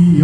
ഈ